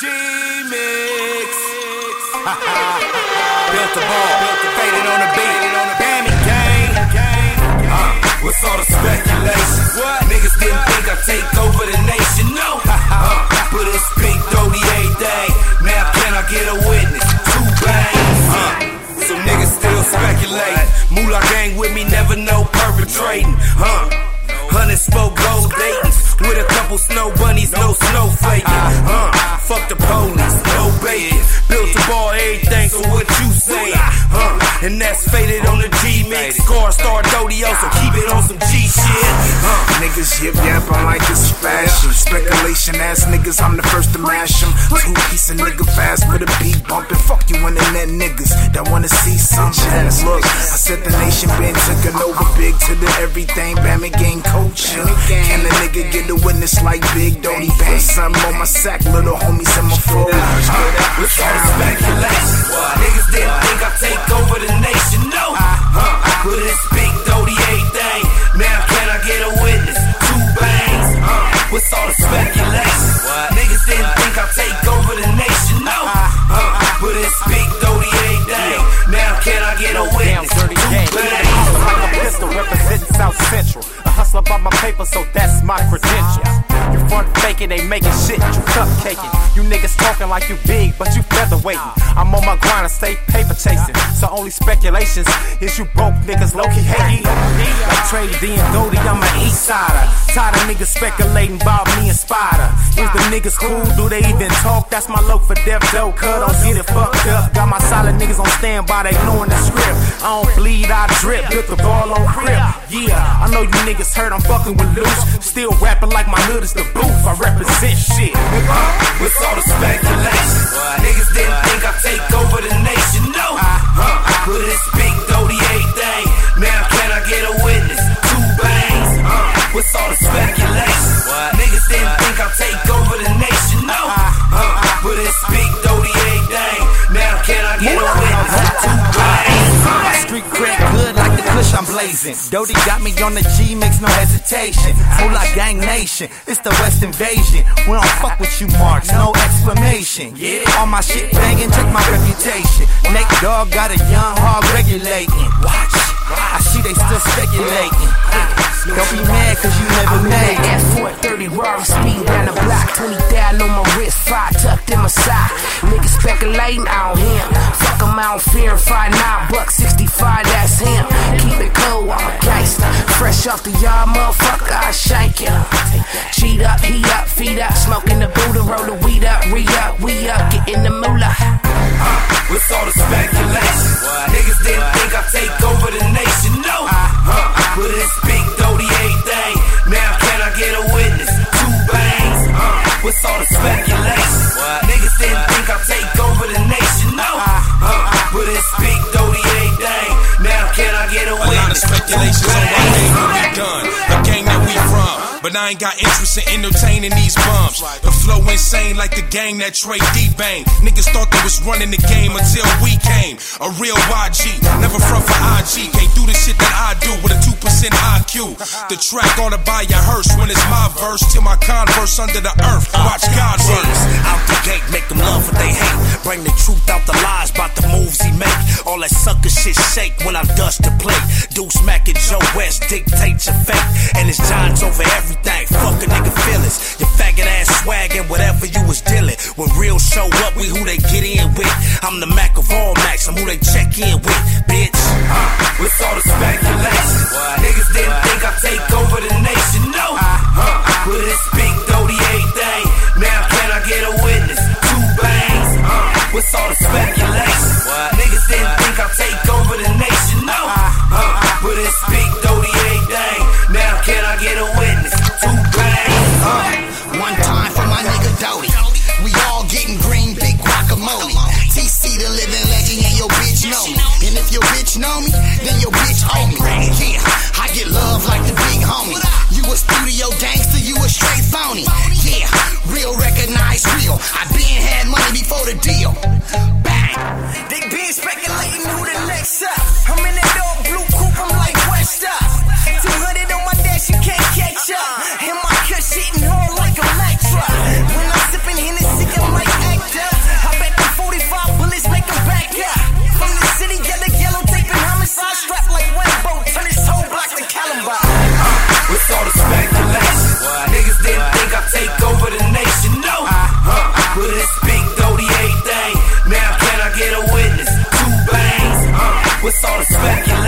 G-Mix. built the ball, built the faded on the beat. Damn it, gang. Uh, what's all the speculation? What? Niggas didn't think I'd take over the nation. No. Uh, but it's big Doty everything. Now can I get a witness? Two bangs. Uh, so niggas still speculate. Moolah gang with me, never know perpetrating. Huh? Hundred spoke gold datings with a couple snow bunnies, no snowflaking. Fuck the police, no bacon. Built the ball, everything, so what you say? Huh? And that's faded on the G mix. Score star Dodio, so keep it on some G? Niggas yip yap, I like this fashion. Speculation ass niggas, I'm the first to mash them. Two piece of nigga fast with a beat bumping. Fuck you internet niggas that wanna see some shit. Look, I said the nation been taking over big to the everything. Bama gang coaching. Can a nigga get a witness like Big Doty? Put something on my sack, little homies in my fold. What's all the speculation? Niggas didn't think I'd take over the paper, so that's my credentials. Faking, they making shit, you cupcaking. You niggas talking like you big, but you featherweighting. I'm on my grind and stay paper chasing. So only speculations is you broke niggas low key hating. Like Trey D and Goldie, I'm an east sider. Tired of niggas speculating about me and Spider. Is the niggas cool? Do they even talk? That's my low for death dough. Cut, don't get it fucked up. Got my solid niggas on standby, they knowing the script. I don't bleed, I drip. Put the ball on grip. Yeah, I know you niggas heard I'm fucking with loose. Still rapping like my hood is the booth. I represent shit. What's all the speculation? Niggas didn't think I'd blazing. Doty got me on the G mix, no hesitation. Moolah gang nation, it's the West invasion. We don't fuck with you marks, no explanation. Yeah, all my shit banging, check my reputation. Nate Dogg got a young hog regulating. Watch, I see they still speculating. Don't be mad cause you never made it. At 430 Rari speed down the block, 20 down on my wrist, five tucked in my sock. Niggas speculating on him. Fuck him, I don't fear him. Five nine bucks, 65, that's him. Keep it cool, I'm a gangster. Fresh off the yard, motherfucker, I shank him. Cheat up, he up, feet up, smoking the Buddha, roll the weed up, re up, we up, get in the moolah. What's all the speculation? Niggas But I ain't got interest in entertaining these bums. The flow insane like the gang that Trey D bang. Niggas thought they was running the game until we came. A real YG, never front for IG. Can't do the shit that I do with a 2% IQ. The track ought to buy your hearse when it's my verse. Till my converse under the earth. Watch God work. Out the gate, make them love what they hate. Bring the truth out the lies about the moves he make. All that sucker shit shake when I dust the plate. Deuce Mac and Joe West dictate your fate. And it's John's over everything. Fuck a nigga feelings. Your faggot ass swag and whatever you was dealing. When real show up, we who they get in with. I'm the Mac of all Macs, I'm who they check in with, bitch. Uh, What's all the speculation? Niggas didn't think I'd take over the nation, no. Huh? But it's big Doty everything. Now can I get a witness? Two bangs. Huh? What's all the speculation? Doty. We all getting green, big guacamole. TC the living legend, and your bitch know me. And if your bitch know me, then your bitch owe me. Yeah, I get it's all the smack.